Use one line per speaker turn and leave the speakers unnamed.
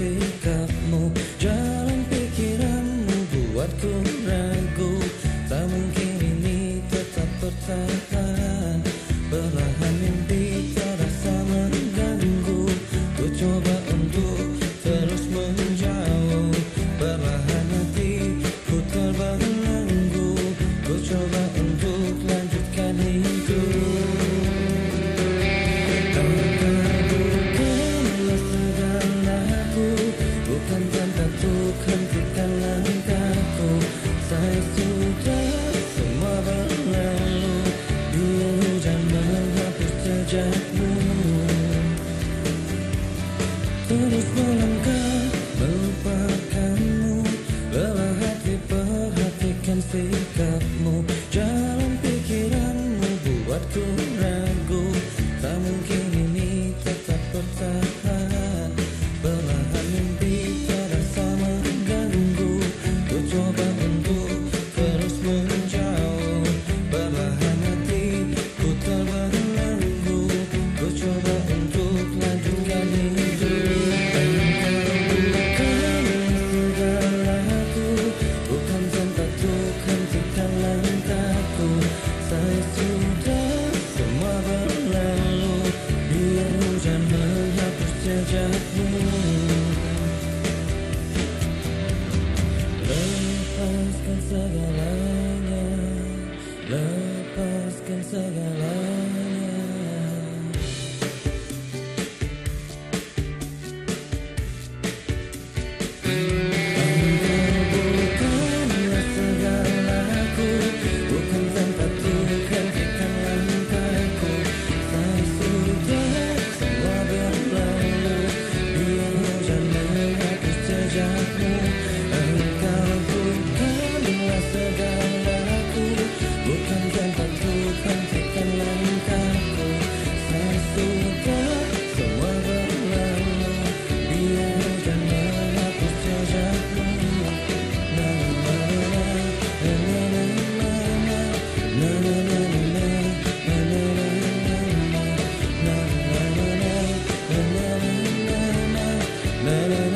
sikapmu. Jalan pikiranmu buatku ragu. Tak mungkin ini tetap bertahan. Georgia. paz que segala la paz que segala let